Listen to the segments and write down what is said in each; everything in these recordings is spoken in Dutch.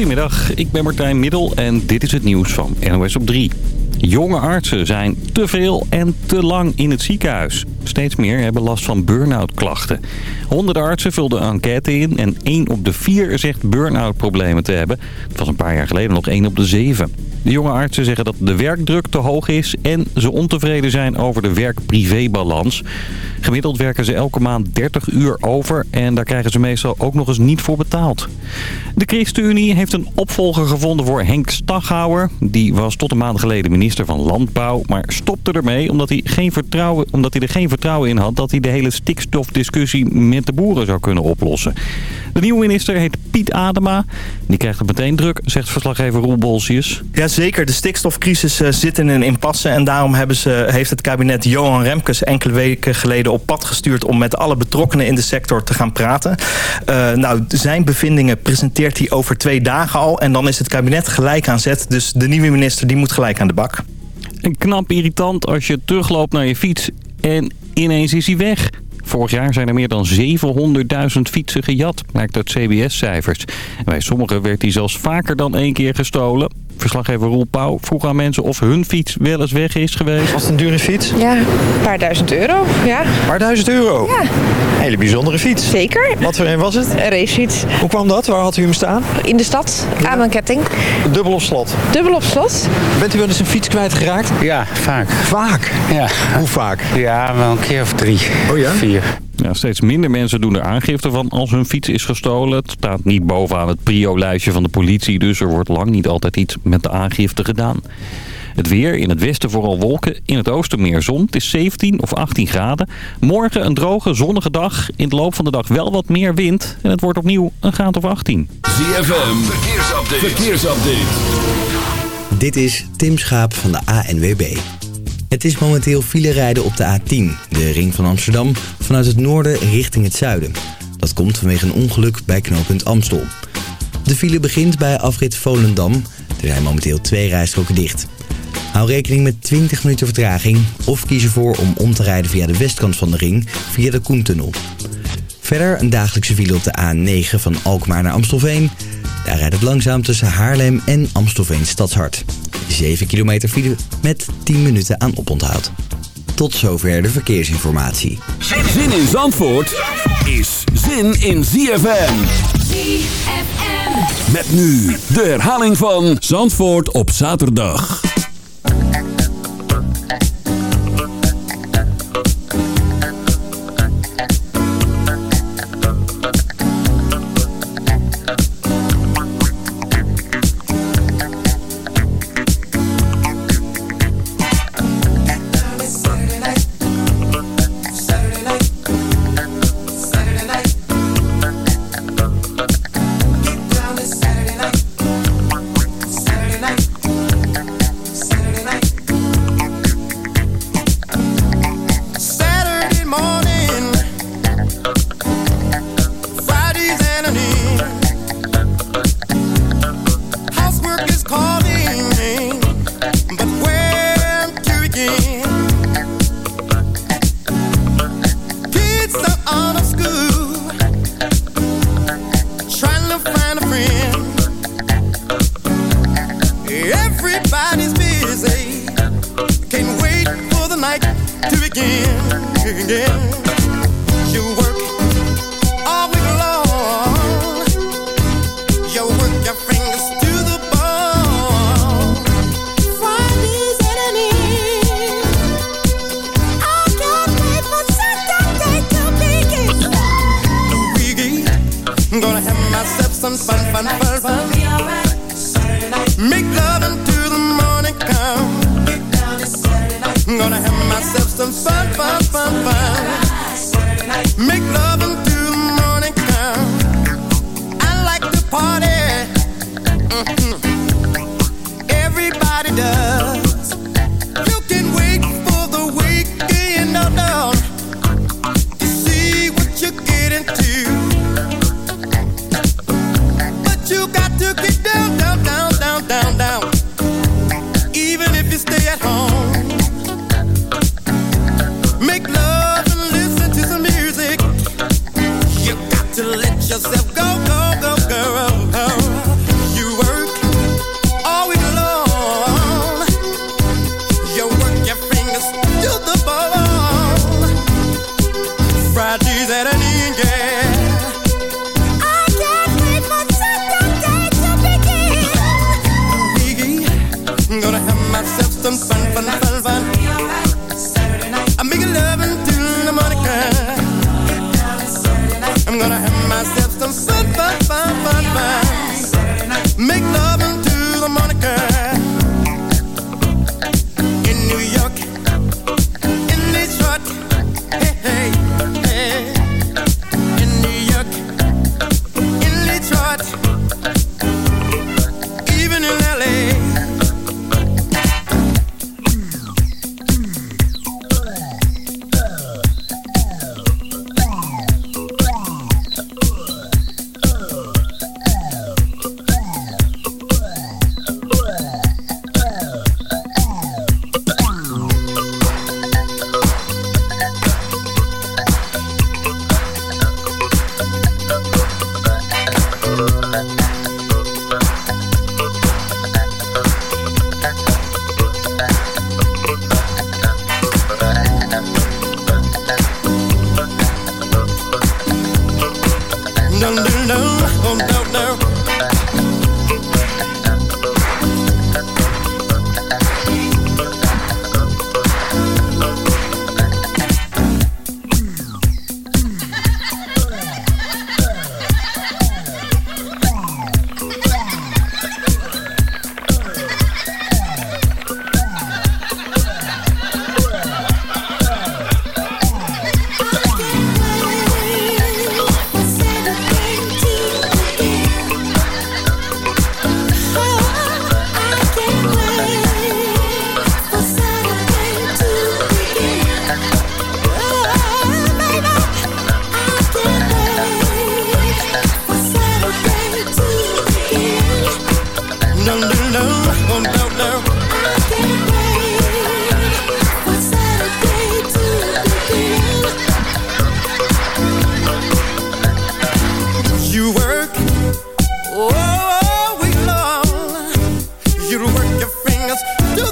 Goedemiddag, ik ben Martijn Middel en dit is het nieuws van NOS op 3. Jonge artsen zijn te veel en te lang in het ziekenhuis. Steeds meer hebben last van burn-out klachten. Honderden artsen vulden enquête in en 1 op de 4 zegt burn-out problemen te hebben. Het was een paar jaar geleden nog 1 op de 7. De jonge artsen zeggen dat de werkdruk te hoog is en ze ontevreden zijn over de werk-privé-balans. Gemiddeld werken ze elke maand 30 uur over en daar krijgen ze meestal ook nog eens niet voor betaald. De ChristenUnie heeft een opvolger gevonden voor Henk Staghouwer. Die was tot een maand geleden minister van Landbouw, maar stopte ermee omdat hij, geen vertrouwen, omdat hij er geen vertrouwen in had dat hij de hele stikstofdiscussie met de boeren zou kunnen oplossen. De nieuwe minister heet Piet Adema. Die krijgt het meteen druk, zegt verslaggever Roel Bolsius. Zeker. De stikstofcrisis uh, zit in een impasse. En daarom hebben ze, heeft het kabinet Johan Remkes enkele weken geleden op pad gestuurd... om met alle betrokkenen in de sector te gaan praten. Uh, nou, zijn bevindingen presenteert hij over twee dagen al. En dan is het kabinet gelijk aan zet. Dus de nieuwe minister die moet gelijk aan de bak. En knap irritant als je terugloopt naar je fiets en ineens is hij weg. Vorig jaar zijn er meer dan 700.000 fietsen gejat, blijkt uit CBS-cijfers. Bij sommigen werd die zelfs vaker dan één keer gestolen. Verslaggever Roel Pauw vroeg aan mensen of hun fiets wel eens weg is geweest. Was het een dure fiets? Ja, een paar duizend euro. Ja. Een paar duizend euro? Ja. Een hele bijzondere fiets. Zeker. Wat voor een was het? Een racefiets. Hoe kwam dat? Waar had u hem staan? In de stad, aan mijn ketting. Dubbel op slot? Dubbel op slot. Bent u wel eens een fiets kwijtgeraakt? Ja, vaak. Vaak? Ja. Hoe vaak? Ja, wel een keer of drie. Oh ja? Vier. Ja, steeds minder mensen doen er aangifte van als hun fiets is gestolen. Het staat niet bovenaan het prio-lijstje van de politie, dus er wordt lang niet altijd iets met de aangifte gedaan. Het weer, in het westen vooral wolken, in het oosten meer zon. Het is 17 of 18 graden. Morgen een droge, zonnige dag. In de loop van de dag wel wat meer wind. En het wordt opnieuw een graad of 18. ZFM, verkeersupdate. verkeersupdate. Dit is Tim Schaap van de ANWB. Het is momenteel file rijden op de A10, de ring van Amsterdam, vanuit het noorden richting het zuiden. Dat komt vanwege een ongeluk bij knooppunt Amstel. De file begint bij afrit Volendam. Er zijn momenteel twee rijstroken dicht. Hou rekening met 20 minuten vertraging of kies ervoor om om te rijden via de westkant van de ring via de Koentunnel. Verder een dagelijkse file op de A9 van Alkmaar naar Amstelveen. Daar rijdt het langzaam tussen Haarlem en Amstelveen Stadshart. 7 kilometer file met 10 minuten aan oponthoud. Tot zover de verkeersinformatie. Zin in Zandvoort is zin in ZFM. ZFM. Met nu de herhaling van Zandvoort op zaterdag. Everybody's busy, can't wait for the night to begin. Again. pa, pa, pa.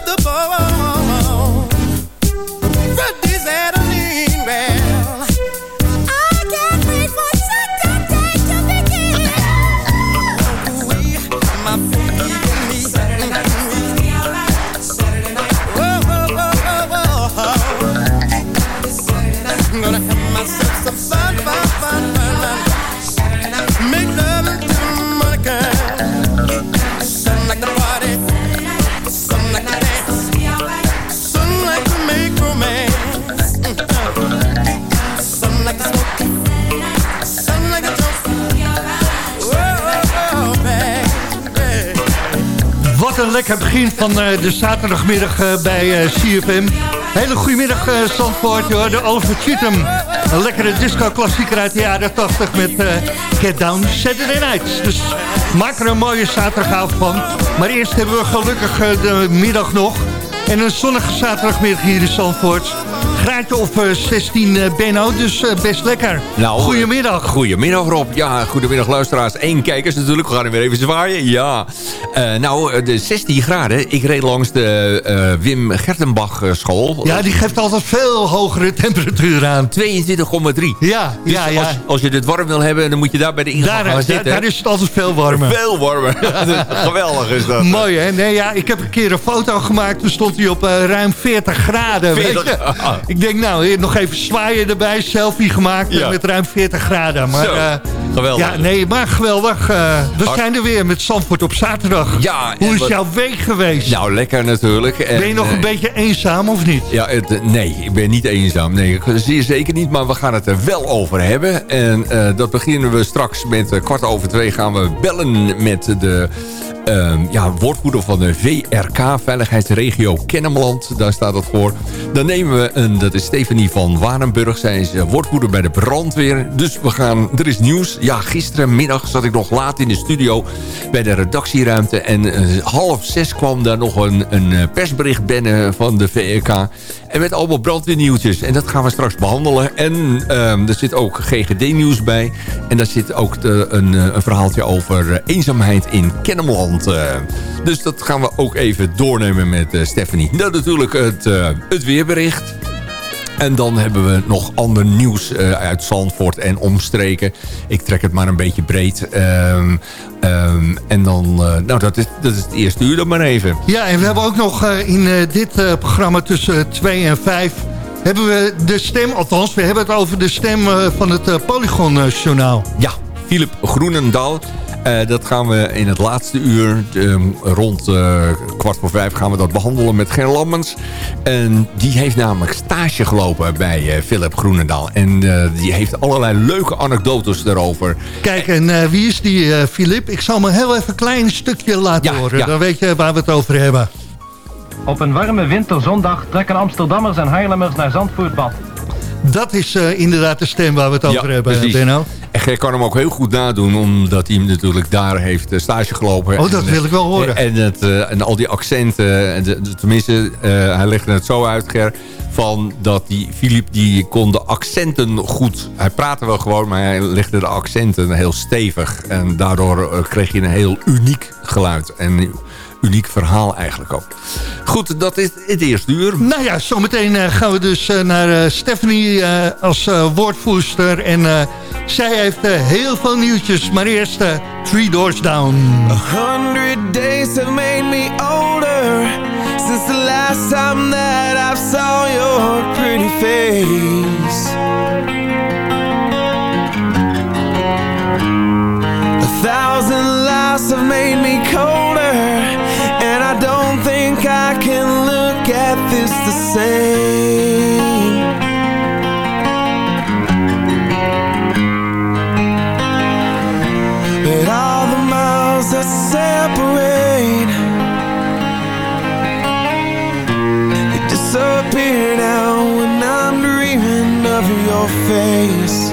the ball. Lekker begin van eh, de zaterdagmiddag eh, bij eh, CFM. Hele goedemiddag uh, Zandvoort, de Oliver Cheatham. Een lekkere disco-klassieker uit de jaren 80 met Get Down Saturday Nights. Dus maak er een mooie zaterdagavond van. Maar eerst hebben we gelukkig de middag nog. En een zonnige zaterdagmiddag hier in Zandvoort graadje of 16 uh, Benno, dus uh, best lekker. Nou, goedemiddag. Goedemiddag Rob. Ja, goedemiddag luisteraars. Eén kijkers natuurlijk. We gaan er weer even zwaaien. Ja. Uh, nou, de 16 graden. Ik reed langs de Wim Gertenbach school. Ja, die geeft altijd veel hogere temperaturen aan. 22,3. Ja, dus ja, ja. Als, als, je dit warm wil hebben, dan moet je daar bij de ingang daar, gaan zitten. Daar, is het altijd veel warmer. Veel warmer. Geweldig is dat. Mooi hè? Nee, ja, ik heb een keer een foto gemaakt. Toen stond hij op ruim 40 graden. 40, weet je? Ik denk, nou, nog even zwaaien erbij. Selfie gemaakt Ja. met ruim 40 graden. Maar, eh, geweldig. Ja, nee, maar geweldig. Eh, we Hart- zijn er weer met Zandvoort op zaterdag. Ja, Hoe is wat- jouw week geweest? Nou, lekker natuurlijk. En, ben je nog een eh, beetje eenzaam of niet? Ja, het, nee, ik ben niet eenzaam. Nee, zeer zeker niet. Maar we gaan het er wel over hebben. En dat beginnen we straks met kwart over twee gaan we bellen met de... ehm, ja, woordvoerder van de VRK, Veiligheidsregio Kennemerland. Daar staat dat voor. Dan nemen we een, dat is Stefanie van Warenburg. Zij is eh, woordvoerder bij de brandweer. Dus we gaan, er is nieuws. Ja, gisterenmiddag zat ik nog laat in de studio bij de redactieruimte. En eh, half zes kwam daar nog een, een eh, persbericht binnen van de VRK. En met allemaal brandweernieuwtjes. En dat gaan we straks behandelen. En ehm, er zit ook GGD-nieuws bij. En daar zit ook de, een, eh, een verhaaltje over eh, eenzaamheid in Kennemerland. eh. dus dat gaan we ook even doornemen met Stephanie. Nou, natuurlijk het, het weerbericht. En dan hebben we nog ander nieuws eh, uit Zandvoort en omstreken. Ik trek het maar een beetje breed. Ehm, ehm, en dan, eh, nou dat is, dat is het eerste uur dan maar even. Ja, en we hebben ook nog eh, in dit programma tussen 2 en 5... hebben we de stem, althans, we hebben het over de stem van het Polygon-journaal. Ja, Philip Groenendaal. Eh, dat gaan we in het laatste uur, ehm, rond eh, kwart voor vijf, gaan we dat behandelen met Ger Lammens. En die heeft namelijk stage gelopen bij eh, Philip Groenendaal. En eh, die heeft allerlei leuke anekdotes daarover. Kijk, en eh, wie is die, eh Filip? Ik zal me heel even een klein stukje laten Ja, horen. ja. Dan weet je waar we het over hebben. Op een warme winterzondag trekken Amsterdammers en Haarlemmers naar Zandvoortbad. Dat is eh, inderdaad de stem waar we het over hebben, precies. Benno. En Ger kan hem ook heel goed nadoen, omdat hij hem natuurlijk daar heeft eh, stage gelopen. Oh, dat En, wil ik wel horen. En, het, eh, en al die accenten, en de- de- tenminste, eh, hij legde het zo uit, Ger, van dat die Filip, die kon de accenten goed. Hij praatte wel gewoon, maar hij legde de accenten heel stevig. En daardoor eh, kreeg je een heel uniek geluid. En uniek verhaal eigenlijk ook. Goed, dat is het eerste uur. Nou ja, zometeen eh, gaan we dus eh, naar eh, Stephanie eh, als woordvoerster. En eh, zij heeft heel veel nieuwtjes. Maar eerst Three Doors Down. hundred days have made me older since the last time that I saw your pretty face. A thousand lies have made me colder, don't think I can look at this the same. But all the miles that separate They disappear now when I'm dreaming of your face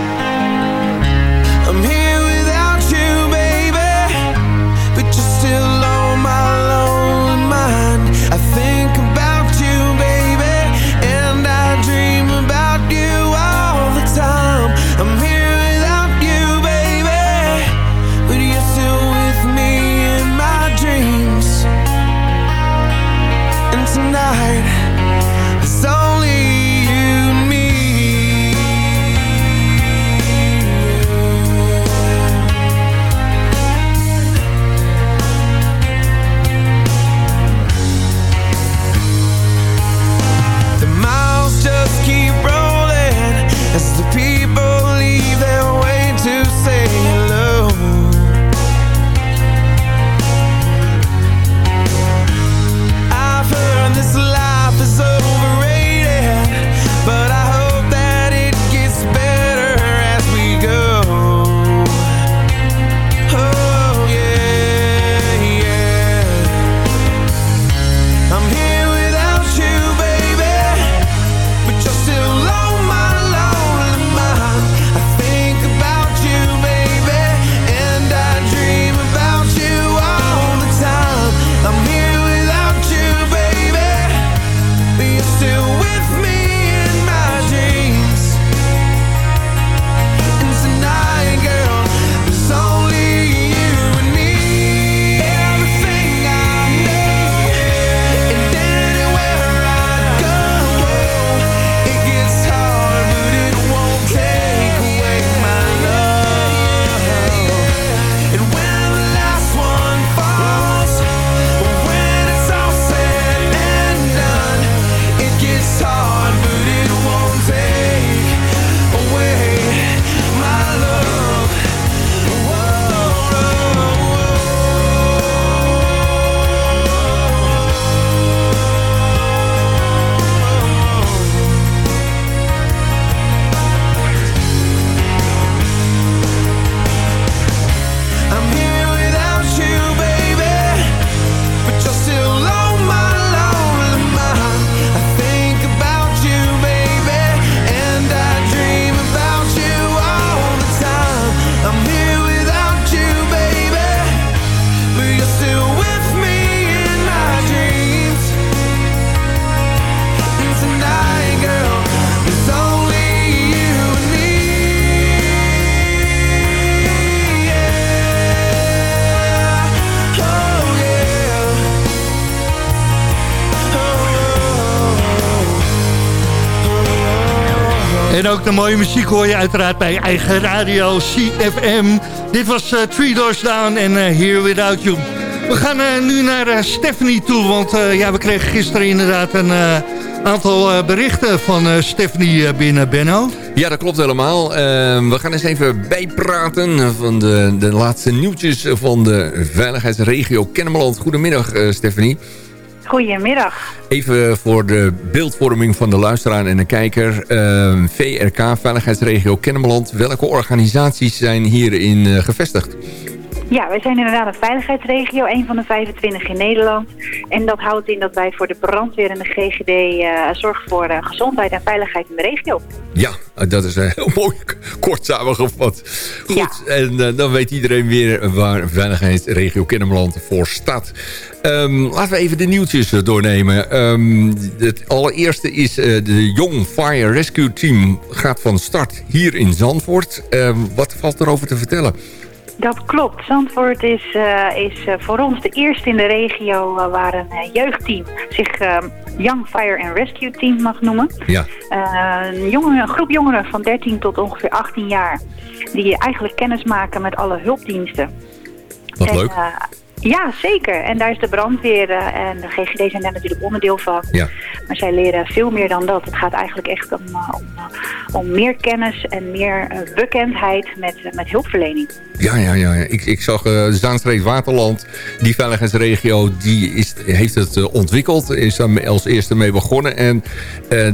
En ook de mooie muziek hoor je uiteraard bij eigen radio CFM. Dit was uh, Three Doors Down en uh, Here Without You. We gaan uh, nu naar Stephanie toe, want ja, we kregen gisteren inderdaad een aantal berichten van Stephanie binnen, Benno. Ja, dat klopt helemaal. we gaan eens even bijpraten van de, de laatste nieuwtjes van de veiligheidsregio Kennemerland. Goedemiddag, Stephanie. Goedemiddag. Even voor de beeldvorming van de luisteraar en de kijker. Uh, VRK, Veiligheidsregio Kennemerland. Welke organisaties zijn hierin uh, gevestigd? Ja, wij zijn inderdaad een veiligheidsregio, een van de 25 in Nederland. En dat houdt in dat wij voor de brandweer en de GGD uh, zorgen voor uh, gezondheid en veiligheid in de regio. Ja, dat is uh, heel mooi kort samengevat. Goed, ja. en dan weet iedereen weer waar Veiligheidsregio Kennemerland voor staat. Um, laten we even de nieuwtjes doornemen. Um, het allereerste is de Young Fire Rescue Team gaat van start hier in Zandvoort. Um, wat valt erover te vertellen? Dat klopt. Zandvoort is, uh, is uh, voor ons de eerste in de regio uh, waar een jeugdteam zich Young Fire and Rescue Team mag noemen. Ja. een, jongen, een groep jongeren van 13 tot ongeveer 18 jaar die eigenlijk kennis maken met alle hulpdiensten. Wat en, leuk. Ja, zeker. En daar is de brandweer en de GGD zijn daar natuurlijk onderdeel van. Ja. Maar zij leren veel meer dan dat. Het gaat eigenlijk echt om, om, om meer kennis en meer bekendheid met, met hulpverlening. Ja, ja, ja. Ik, ik zag Zaanstreek Waterland, die veiligheidsregio, die is, heeft het ontwikkeld. Is daar als eerste mee begonnen. En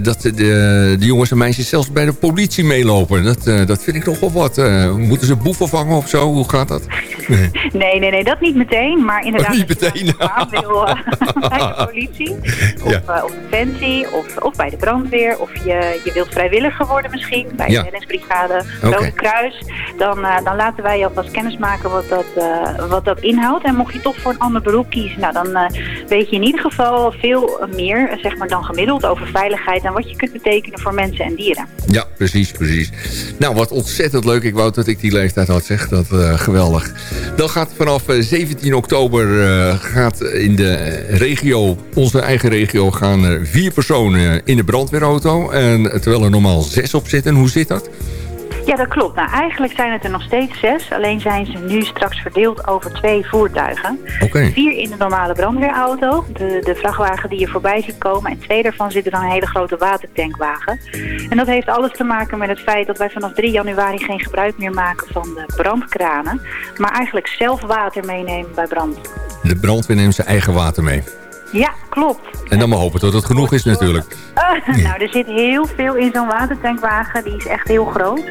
dat de, de, jongens en meisjes zelfs bij de politie meelopen. Dat, dat vind ik nog wel wat. moeten ze boeven vangen of zo? Hoe gaat dat? Nee, nee, nee, dat niet meteen. Maar inderdaad, oh, niet meteen. wil, bij de politie, of, ja. of Defensie, of, of bij de brandweer. Of je, je wilt vrijwilliger worden misschien, bij de reddingsbrigade, Rode okay. Kruis. Dan, dan laten wij alvast kennis maken wat dat, uh, wat dat inhoudt. En mocht je toch voor een ander beroep kiezen, nou, dan uh, weet je in ieder geval veel meer zeg maar, dan gemiddeld over veiligheid en wat je kunt betekenen voor mensen en dieren. Ja, precies, precies. Nou, wat ontzettend leuk. Ik wou dat ik die leeftijd had, zeg. Dat uh, geweldig. Dan gaat vanaf 17 oktober gaat in de regio, onze eigen regio, gaan er vier personen in de brandweerauto. En terwijl er normaal zes op zitten. Hoe zit dat? Ja, dat klopt. Nou, eigenlijk zijn het er nog steeds zes. Alleen zijn ze nu straks verdeeld over twee voertuigen. Okay. Vier in de normale brandweerauto. De, de vrachtwagen die je voorbij ziet komen. En twee daarvan zitten dan een hele grote watertankwagen. En dat heeft alles te maken met het feit dat wij vanaf 3 januari geen gebruik meer maken van de brandkranen. Maar eigenlijk zelf water meenemen bij brand. De brandweer neemt zijn eigen water mee? Ja, klopt. En dan maar hopen dat het genoeg is natuurlijk. Uh, nou, er zit heel veel in zo'n watertankwagen. Die is echt heel groot.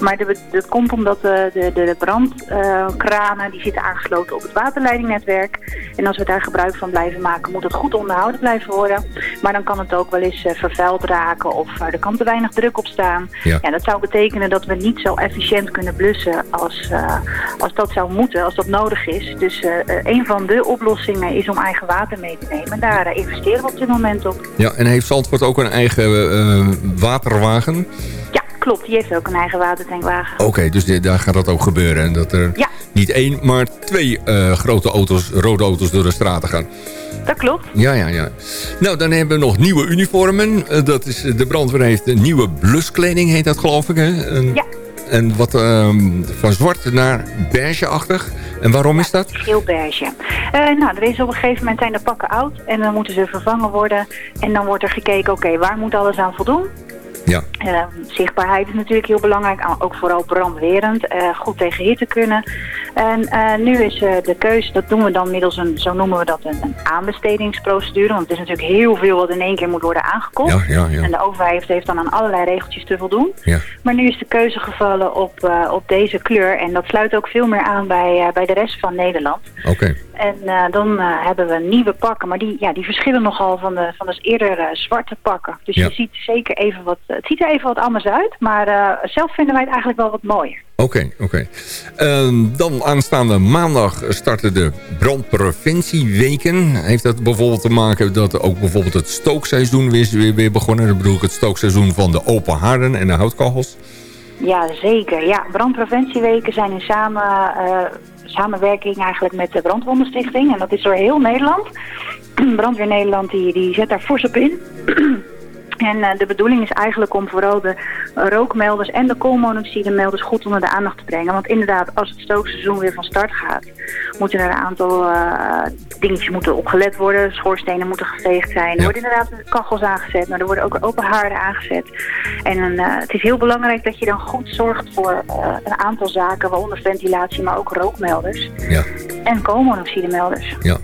Maar dat komt omdat de, de, de brandkranen uh, die zitten aangesloten op het waterleidingnetwerk. En als we daar gebruik van blijven maken, moet het goed onderhouden blijven worden. Maar dan kan het ook wel eens uh, vervuild raken of er kan te weinig druk op staan. Ja. ja. dat zou betekenen dat we niet zo efficiënt kunnen blussen als, als dat zou moeten, als dat nodig is. Dus een van de oplossingen is om eigen water mee te nemen. Daar investeren we op dit moment op. Ja, en heeft Zandvoort ook een eigen waterwagen? Ja, klopt. Die heeft ook een eigen watertankwagen. Oké, okay, dus daar gaat dat ook gebeuren. En dat er ja. niet één, maar twee uh, grote auto's, rode auto's door de straten gaan. Dat klopt. Ja, ja, ja. Nou, dan hebben we nog nieuwe uniformen. Uh, dat is, de brandweer heeft een nieuwe bluskleding, heet dat geloof ik. Hè? Een, ja. En wat uh, van zwart naar beige-achtig. En waarom ja, is dat? Heel beige. Uh, nou, er is op een gegeven moment zijn de pakken oud. En dan moeten ze vervangen worden. En dan wordt er gekeken, oké, okay, waar moet alles aan voldoen? Ja. Uh, zichtbaarheid is natuurlijk heel belangrijk, ook vooral brandwerend, uh, goed tegen hitte kunnen. En uh, nu is de keuze, dat doen we dan middels een, zo noemen we dat, een, een, aanbestedingsprocedure. Want het is natuurlijk heel veel wat in één keer moet worden aangekocht. Ja, ja, ja. En de overheid heeft, heeft dan aan allerlei regeltjes te voldoen. Ja. Maar nu is de keuze gevallen op, op deze kleur. En dat sluit ook veel meer aan bij, bij de rest van Nederland. Oké. Okay. En dan hebben we nieuwe pakken, maar die, ja, die verschillen nogal van de, van de eerder zwarte pakken. Dus je ziet zeker even wat, het ziet er even wat anders uit, maar zelf vinden wij het eigenlijk wel wat mooier. Oké, oké. Um, dan aanstaande maandag starten de brandpreventieweken. Heeft dat bijvoorbeeld te maken dat ook bijvoorbeeld het stookseizoen weer, weer, weer begonnen? Dan bedoel ik het stookseizoen van de open haarden en de houtkachels. Ja, zeker. Ja, brandpreventieweken zijn in samen, uh, samenwerking eigenlijk met de Brandwondenstichting. En dat is door heel Nederland. Brandweer Nederland die, die zet daar fors op in. En uh, de bedoeling is eigenlijk om vooral de rookmelders en de koolmonoxidemelders goed onder de aandacht te brengen. Want inderdaad, als het stookseizoen weer van start gaat, moeten er een aantal uh, dingetjes moeten opgelet worden. Schoorstenen moeten geveegd zijn. Er worden inderdaad kachels aangezet, maar er worden ook open haarden aangezet. En uh, het is heel belangrijk dat je dan goed zorgt voor uh, een aantal zaken, waaronder ventilatie, maar ook rookmelders. Ja. En koolmonoxidemelders. Ja,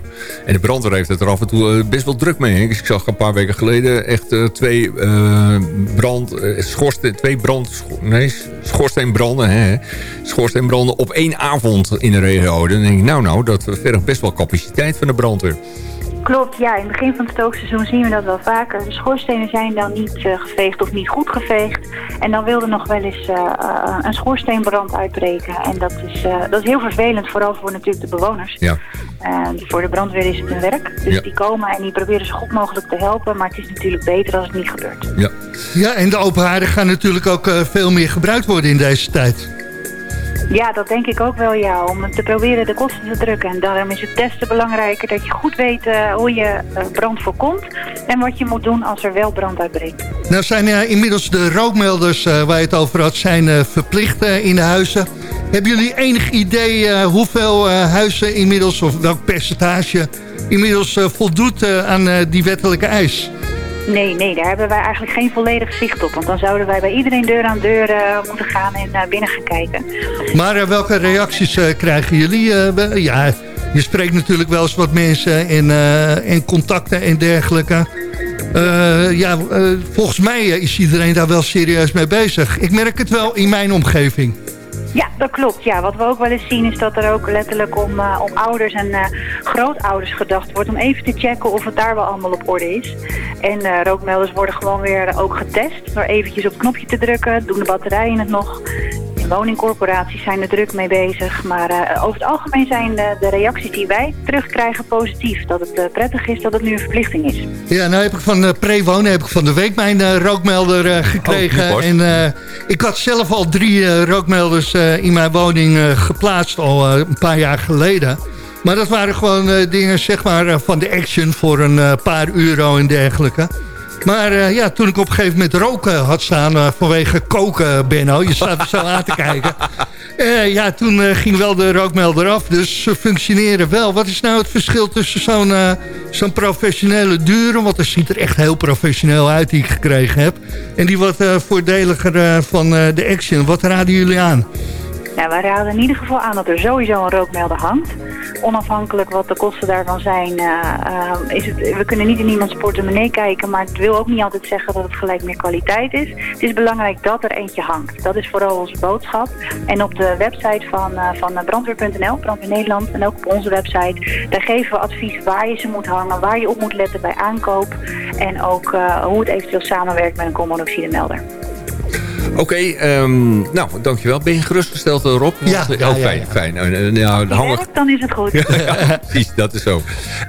en de brandweer heeft het er af en toe best wel druk mee. Ik zag een paar weken geleden echt twee brand, schoorsteen, twee brand, nee, schoorsteenbranden, hè, schoorsteenbranden op één avond in de regio. Dan denk ik, nou nou, dat vergt best wel capaciteit van de brandweer. Klopt, ja. In het begin van het stookseizoen zien we dat wel vaker. De schoorstenen zijn dan niet uh, geveegd of niet goed geveegd. En dan wilde nog wel eens uh, uh, een schoorsteenbrand uitbreken. En dat is, dat is heel vervelend, vooral voor natuurlijk de bewoners. Ja. voor de brandweer is het een werk. Dus Ja. die komen en die proberen zo goed mogelijk te helpen. Maar het is natuurlijk beter als het niet gebeurt. Ja, Ja, en de open haarden gaan natuurlijk ook eh, veel meer gebruikt worden in deze tijd. Ja, dat denk ik ook wel, ja. Om te proberen de kosten te drukken. En daarom is het des te belangrijker dat je goed weet eh, hoe je eh, brand voorkomt. En wat je moet doen als er wel brand uitbreekt. Nou zijn eh, inmiddels de rookmelders waar je het over had, zijn verplicht in de huizen. Hebben jullie enig idee hoeveel huizen inmiddels, of welk percentage, inmiddels voldoet aan die wettelijke eis? Nee, nee, daar hebben wij eigenlijk geen volledig zicht op. Want dan zouden wij bij iedereen deur aan deur eh, moeten gaan en naar binnen gaan kijken. Maar eh, welke reacties eh, krijgen jullie? eh, ja, je spreekt natuurlijk wel eens wat mensen en, eh, en contacten en dergelijke. Eh, ja, eh, volgens mij eh, is iedereen daar wel serieus mee bezig. Ik merk het wel in mijn omgeving. Ja, dat klopt. Ja, wat we ook wel eens zien is dat er ook letterlijk om, eh, om ouders en eh, grootouders gedacht wordt. Om even te checken of het daar wel allemaal op orde is. En eh, rookmelders worden gewoon weer ook getest. Door eventjes op het knopje te drukken. Doen de batterijen het nog? En woningcorporaties zijn er druk mee bezig. Maar eh, over het algemeen zijn de, de reacties die wij terugkrijgen positief. Dat het eh, prettig is dat het nu een verplichting is. Ja, nou heb ik van eh, Prewonen heb ik van de week mijn eh, rookmelder eh, gekregen. Oh, en eh, ik had zelf al drie eh, rookmelders eh, in mijn woning eh, geplaatst al eh, een paar jaar geleden. Maar dat waren gewoon eh, dingen zeg maar, van de Action voor een eh, paar euro en dergelijke. Maar eh, ja, toen ik op een gegeven moment roken had staan eh, vanwege koken, Benno. Je staat er zo aan te kijken. Eh, ja, toen ging wel de rookmelder af, dus ze functioneren wel. Wat is nou het verschil tussen zo'n zo'n professionele dure... want dat ziet er echt heel professioneel uit die ik gekregen heb... en die wat voordeliger van de Action. Wat raden jullie aan? Nou, wij raden in ieder geval aan dat er sowieso een rookmelder hangt. Onafhankelijk wat de kosten daarvan zijn, eh, is het, we kunnen niet in iemands portemonnee kijken, maar het wil ook niet altijd zeggen dat het gelijk meer kwaliteit is. Het is belangrijk dat er eentje hangt. Dat is vooral onze boodschap. En op de website van, eh, van brandweer.nl, Brandweer Nederland, en ook op onze website, daar geven we advies waar je ze moet hangen, waar je op moet letten bij aankoop en ook hoe het eventueel samenwerkt met een koolmonoxidemelder. Oké, ehm, nou, dankjewel. Ben je gerustgesteld, eh, Rob? Ja, Want, ja, oh, ja, fijn, ja. fijn. Nou, nou, nou, Die hangen- werkt, dan is het goed. ja, precies, dat is zo.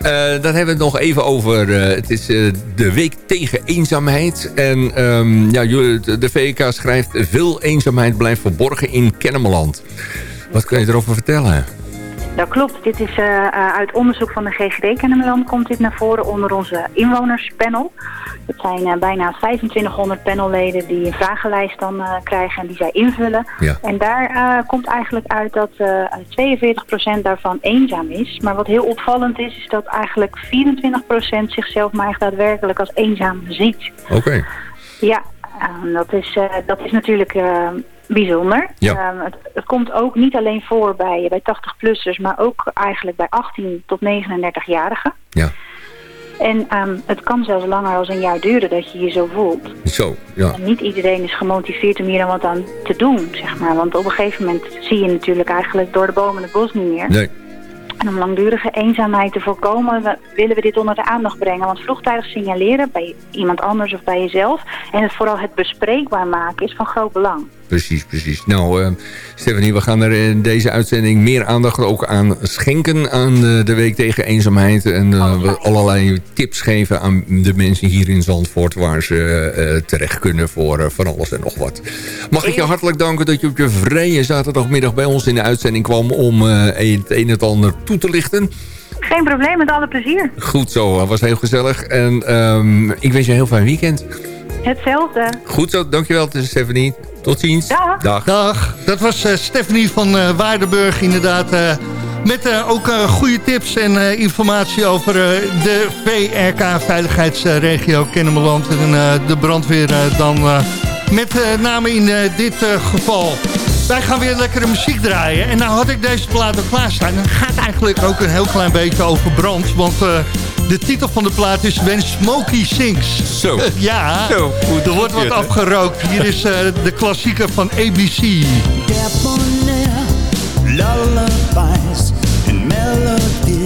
Eh, dan hebben we het nog even over... eh, het is eh, de week tegen eenzaamheid. En ehm, ja, de de VK schrijft... veel eenzaamheid blijft verborgen in Kennemerland. Wat kun je erover vertellen? Dat klopt. Dit is eh, eh, uit onderzoek van de GGD Kennemerland komt dit naar voren onder onze inwonerspanel. Het zijn eh, bijna 2500 panelleden die een vragenlijst dan krijgen en die zij invullen. Ja. En daar komt eigenlijk uit dat eh 42% daarvan eenzaam is. Maar wat heel opvallend is, is dat eigenlijk 24% zichzelf maar echt daadwerkelijk als eenzaam ziet. Oké. Ja, dat, is, dat is natuurlijk bijzonder. Ja. Eh, het, het komt ook niet alleen voor bij, bij 80-plussers, maar ook eigenlijk bij 18 tot 39-jarigen. Ja. En ehm, het kan zelfs langer als een jaar duren dat je je zo voelt. Zo, ja. En niet iedereen is gemotiveerd om hier dan wat aan te doen, zeg maar. Want op een gegeven moment zie je natuurlijk eigenlijk door de bomen het bos niet meer. Nee. En om langdurige eenzaamheid te voorkomen, we- willen we dit onder de aandacht brengen. Want vroegtijdig signaleren bij iemand anders of bij jezelf... en het vooral het bespreekbaar maken is van groot belang. Precies, precies. Nou, eh Stephanie, we gaan er in deze uitzending meer aandacht ook aan schenken... aan de, de Week tegen Eenzaamheid. En eh, we allerlei tips geven aan de mensen hier in Zandvoort... waar ze eh, terecht kunnen voor van alles en nog wat. Mag ik je hartelijk danken dat je op je vrije zaterdagmiddag... bij ons in de uitzending kwam om het een en het ander toe te lichten. Geen probleem, met alle plezier. Goed zo, het was heel gezellig. En ehm, ik wens je een heel fijn weekend. Hetzelfde. Goed zo, dankjewel Stephanie. Tot ziens. Dag. Dag. Dag. Dat was uh, Stephanie van uh, Waardenburg inderdaad. Uh, met ook goede tips en informatie over de VRK Veiligheidsregio Kennemerland. En de brandweer dan met name in dit geval. Wij gaan weer lekkere muziek draaien. En nou had ik deze plaat ook klaarstaan. Het gaat eigenlijk ook een heel klein beetje over brand. Want de titel van de plaat is When Smokey Sings. Zo. ja, Zo, er wordt wat afgerookt. Hier is uh, de klassieker van ABC. lullabies and melodies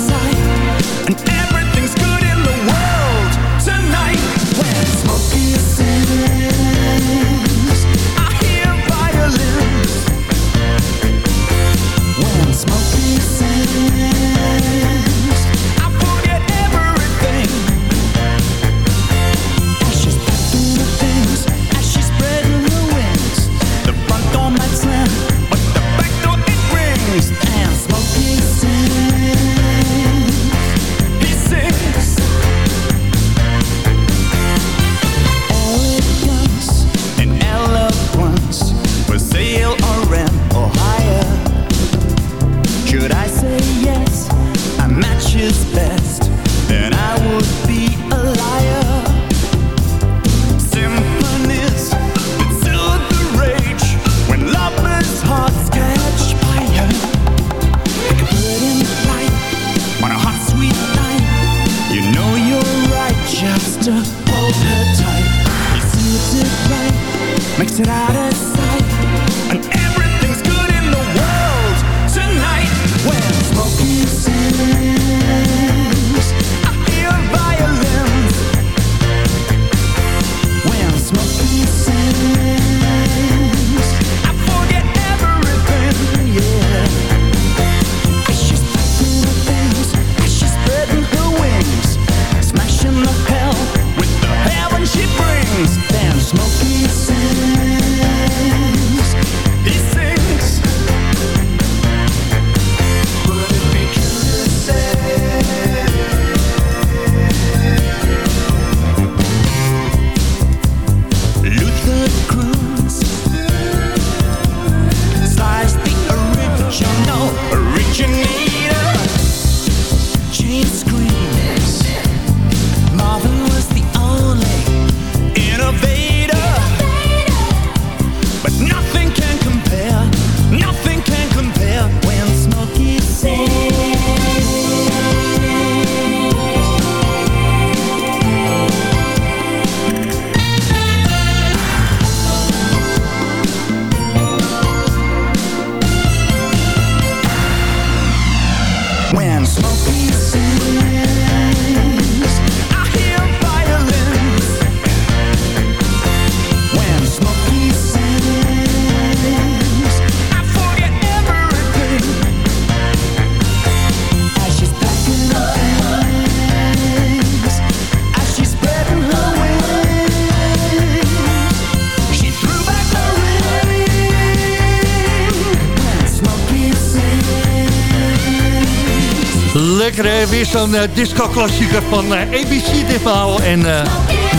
weer zo'n uh, disco-klassieker van uh, ABC ditmaal en uh,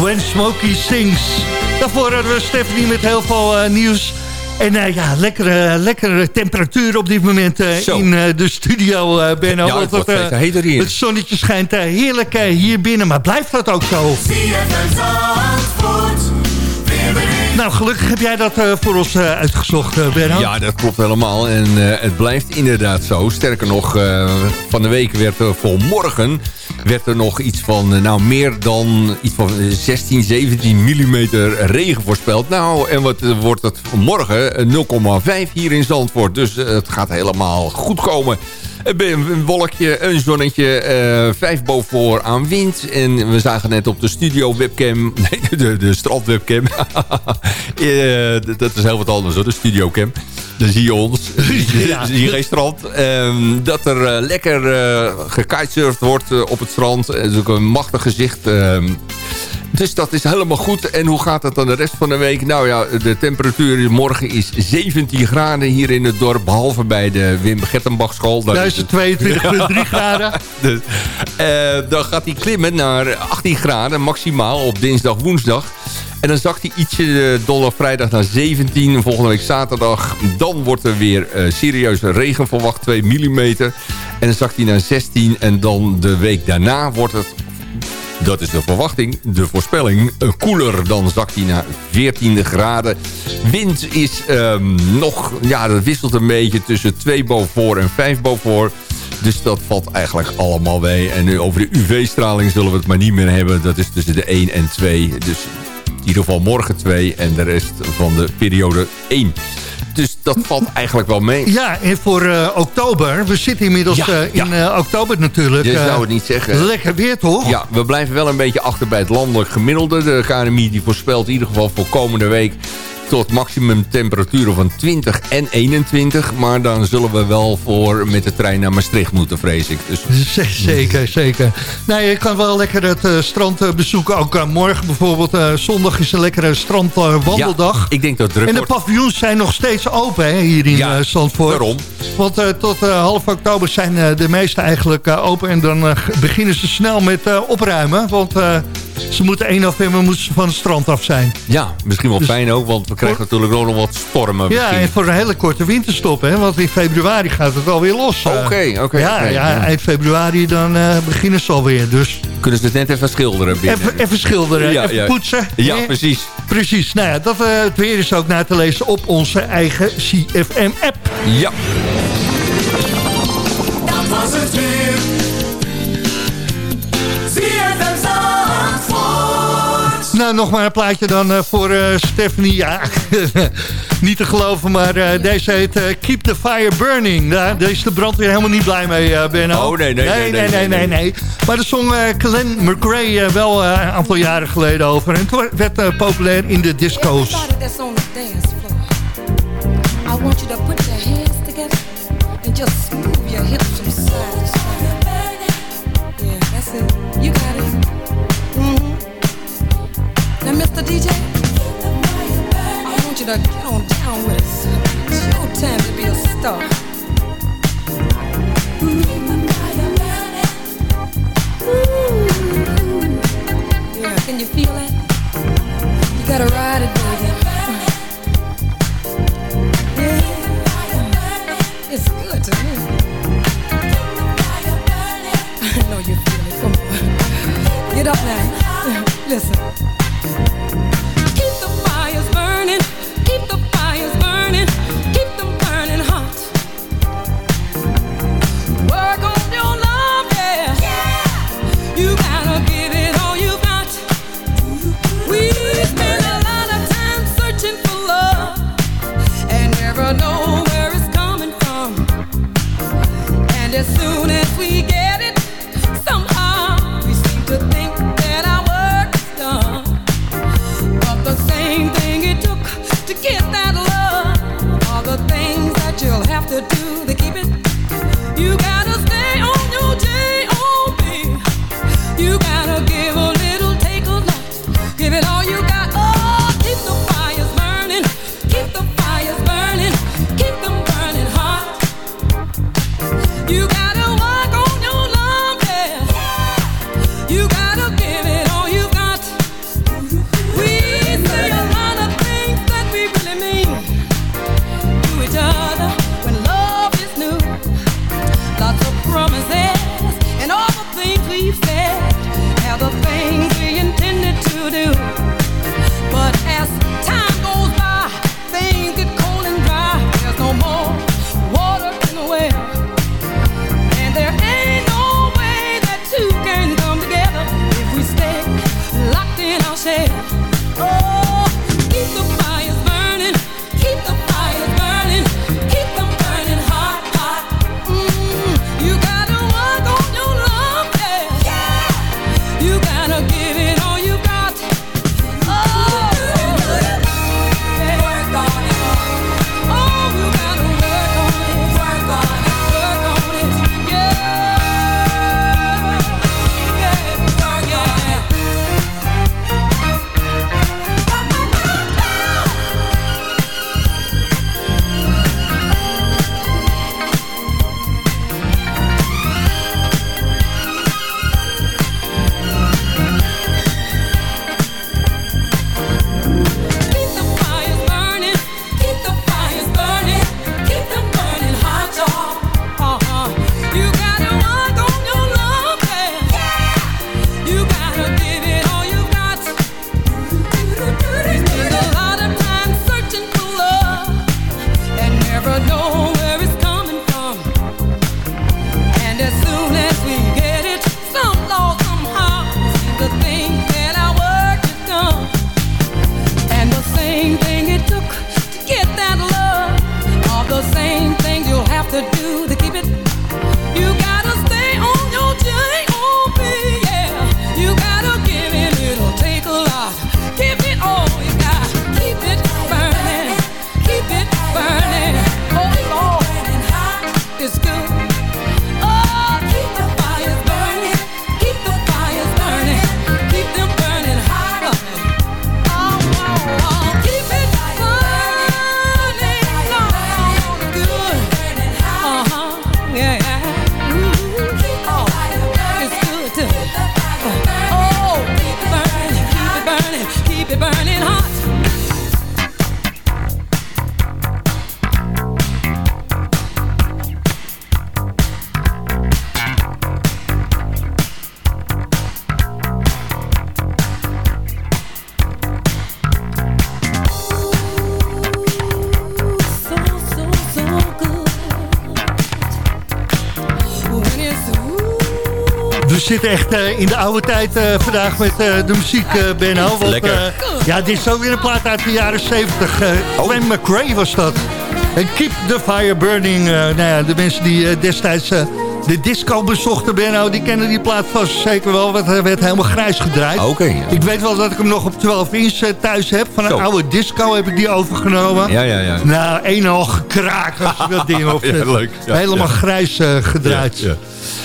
When Smokey Sings. Daarvoor hadden we Stephanie met heel veel nieuws. En ja, lekkere, lekkere temperatuur op dit moment in de studio, Benno. Ja, het wordt hier. Het zonnetje schijnt heerlijk hier binnen, maar blijft dat ook zo? Nou, gelukkig heb jij dat uh, voor ons uh, uitgezocht, uh, Benno. Ja, dat klopt helemaal. En het blijft inderdaad zo. Sterker nog, van de week werd er voor morgen... werd er nog iets van, nou, meer dan iets van 16, 17 millimeter regen voorspeld. Nou, en wat wordt het morgen? 0,5 hier in Zandvoort. Dus het gaat helemaal goed komen. Een wolkje, een zonnetje, uh, vijf boven aan wind. En we zagen net op de studio webcam, nee, de, de strandwebcam. uh, dat is heel wat anders hoor, de studiocam. Dan zie je ons, ja. zie je geen strand. Um, dat er uh, lekker uh, gekitesurfd wordt op het strand. Dat is ook een machtig gezicht. Um, dus dat is helemaal goed. En hoe gaat het dan de rest van de week? Nou ja, de temperatuur morgen is 17 graden hier in het dorp. Behalve bij de Wim Gettenbach school. Daar is het 22,3 graden. Dus, uh, dan gaat hij klimmen naar 18 graden maximaal op dinsdag, woensdag. En dan zakt hij ietsje dollar vrijdag naar 17. Volgende week zaterdag. Dan wordt er weer uh, serieuze regen verwacht. 2 mm. En dan zakt hij naar 16. En dan de week daarna wordt het dat is de verwachting, de voorspelling. Koeler, dan zakt hij naar 14 graden. Wind is um, nog, ja, dat wisselt een beetje tussen 2 boven en 5 boven. Dus dat valt eigenlijk allemaal mee. En nu over de UV-straling zullen we het maar niet meer hebben. Dat is tussen de 1 en 2. Dus in ieder geval morgen 2 en de rest van de periode 1. Dus dat valt eigenlijk wel mee. Ja, en voor uh, oktober. We zitten inmiddels ja, uh, in uh, oktober natuurlijk. Je zou het niet zeggen. Lekker weer toch? Ja, we blijven wel een beetje achter bij het landelijk gemiddelde. De KNMI die voorspelt in ieder geval voor komende week tot maximum temperaturen van 20 en 21. Maar dan zullen we wel voor met de trein naar Maastricht moeten, vrees ik. Dus... Zeker, zeker. Nou, je kan wel lekker het uh, strand uh, bezoeken. Ook uh, morgen bijvoorbeeld. zondag is een lekkere strandwandeldag. Ja, ik denk dat druk En de paviljoens zijn nog steeds open hè, hier in ja, Zandvoort. Waarom? Want tot half oktober zijn de meeste eigenlijk open. En dan beginnen ze snel met opruimen. Want ze moeten 1 november moeten ze van het strand af zijn. Ja, misschien wel dus, fijn ook, want we krijgen natuurlijk ook nog wat stormen. Ja, en voor een hele korte winterstop, hè, want in februari gaat het alweer los. Oké, okay, oké. Okay, ja, okay, ja, eind februari dan uh, beginnen ze alweer, dus... Kunnen ze het net even schilderen binnen. Even, even schilderen, ja, even ja. poetsen. Ja, nee? precies. Precies, nou ja, dat, uh, het weer is ook na te lezen op onze eigen CFM-app. Ja. Nou, nog maar een plaatje dan uh, voor uh, Stephanie. Ja, niet te geloven, maar uh, deze heet Keep the Fire Burning. Daar is de brandweer helemaal niet blij mee, Benno. Oh, nee, nee, nee. Nee, nee, nee, nee. Maar de song Glenn McRae wel een aantal jaren geleden over. En het werd populair in de disco's. I want you to put your hands together and just move your hips you to get on down with us. It's your time to be a star. Ooh. Yeah, can you feel it? You gotta ride it, baby. Yeah. It's good to me. I know you feel it. Come on. Get up now. In de oude tijd eh, vandaag met eh, de muziek, eh Benno. Want, Lekker. ja, dit is ook weer een plaat uit de jaren 70. eh Gwen McRae was dat. En Keep the Fire Burning. nou ja, de mensen die destijds de disco bezochten, Benno... die kennen die plaat vast zeker wel. Want hij werd helemaal grijs gedraaid. Oké. ja. Ik weet wel dat ik hem nog op 12 inch eh, thuis heb. Van een Zo. oude disco heb ik die overgenomen. Ja, ja, ja. Nou, een en al gekraakt als je dat ding op Ja, leuk. Ja, Helemaal grijs eh, gedraaid.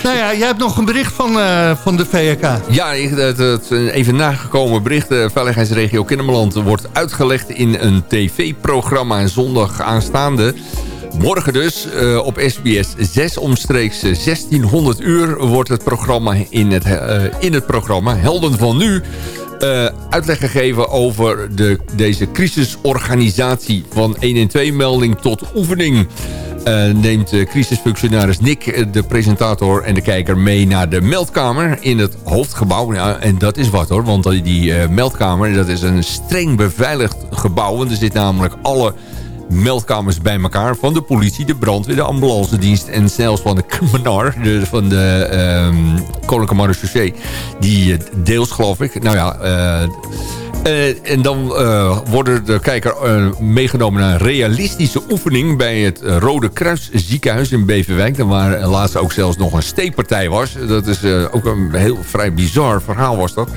Nou ja, jij hebt nog een bericht van, eh, van de VK. Ja, het, het even nagekomen bericht. De veiligheidsregio Kennemerland wordt uitgelegd in een tv-programma en zondag aanstaande. Morgen dus eh, op SBS 6 omstreeks eh, 1600 uur wordt het programma in het, eh, in het programma Helden van Nu eh, uitleg gegeven over de, deze crisisorganisatie van 112-melding tot oefening. Neemt crisisfunctionaris Nick, de presentator en de kijker mee naar de meldkamer in het hoofdgebouw. En dat is wat hoor, want die- meldkamer dat is een streng beveiligd gebouw. En er zitten namelijk alle meldkamers bij elkaar. Van de politie, de brandweer, de ambulance dienst en zelfs van de KMNAR, de, van de ehm Koninklijke Marechaussee. Die eh, deels geloof ik. Nou ja... eh, eh, en dan eh, worden de kijker eh, meegenomen naar een realistische oefening... bij het Rode Kruis ziekenhuis in Beverwijk. Waar laatst ook zelfs nog een steekpartij was. Dat is ook een heel vrij bizar verhaal was dat.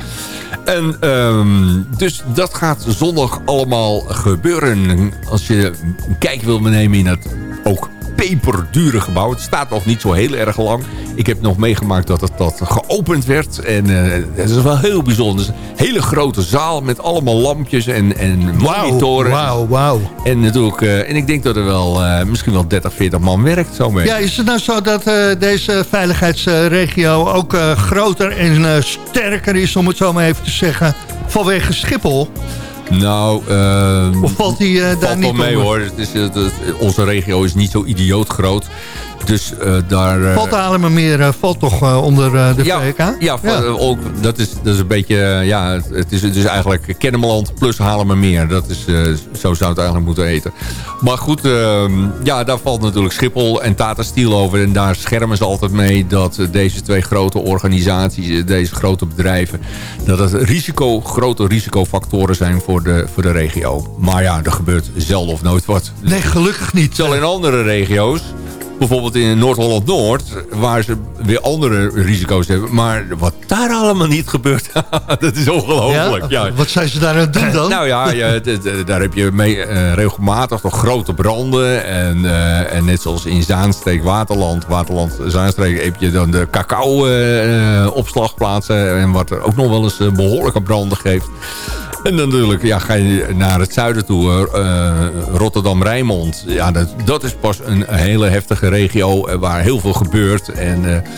En ehm, dus dat gaat zondag allemaal gebeuren. Als je een kijk wil nemen in het ook peperdure gebouw. Het staat nog niet zo heel erg lang. Ik heb nog meegemaakt dat het dat geopend werd. En eh, het is wel heel bijzonder. Een hele grote zaal met allemaal lampjes en, en monitoren. Wauw, wauw. En natuurlijk, eh, en ik denk dat er wel eh, misschien wel 30, 40 man werkt zo mee. Ja, is het nou zo dat deze veiligheidsregio ook groter en sterker is, om het zo maar even te zeggen, vanwege Schiphol? Nou, eh, Of valt die eh, daar valt niet wel mee onder? hoor. Het is, het- het- onze regio is niet zo idioot groot. Dus eh, daar... eh, Valt eh, valt toch onder de ja, VK? Ja, van- ook, dat, is, dat is een beetje... ja, het, is, het is eigenlijk Kennemerland plus Haarlemmermeer. Dat is, zo zou het eigenlijk moeten heten. Maar goed, ehm, ja, daar valt natuurlijk Schiphol en Tata Steel over. En daar schermen ze altijd mee dat deze twee grote organisaties... deze grote bedrijven... dat het risico, grote risicofactoren zijn voor de, voor de regio. Maar ja, er gebeurt zelden of nooit wat. Nee, gelukkig niet. Terwijl in andere regio's bijvoorbeeld in Noord-Holland-Noord... waar ze weer andere risico's hebben. Maar wat daar allemaal niet gebeurt, dat is ongelooflijk. Ja, Wat zijn ze daar aan het doen dan? Nou ja, daar heb je mee, eh, regelmatig toch grote branden. En, eh, en net zoals in Zaanstreek, Waterland, Waterland, Zaanstreek... heb je dan de cacao-opslagplaatsen. en wat er ook nog wel eens eh, behoorlijke branden geeft. En natuurlijk ja, ga je naar het zuiden toe, eh, Rotterdam-Rijnmond. Ja, dat, dat is pas een hele heftige regio eh, waar heel veel gebeurt. En, eh,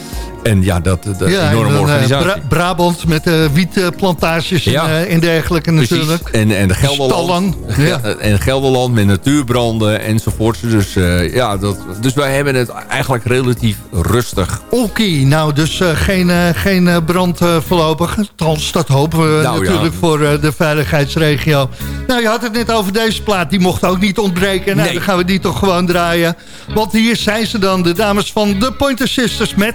en ja, dat, dat ja, enorme dan, eh, organisatie. Bra- Brabant met eh, wietplantages Ja. en, en dergelijke Precies. natuurlijk. En, en de Gelderland. Ja. En Gelderland met natuurbranden enzovoort. Dus, ja, dat, dus wij hebben het eigenlijk relatief rustig. Oké, nou dus geen, geen brand voorlopig. Althans, dat hopen we Nou, natuurlijk voor de veiligheidsregio. Nou, je had het net over deze plaat. Die mocht ook niet ontbreken. Nou, Nee. dan gaan we die toch gewoon draaien. Want hier zijn ze dan, de dames van de Pointer Sisters met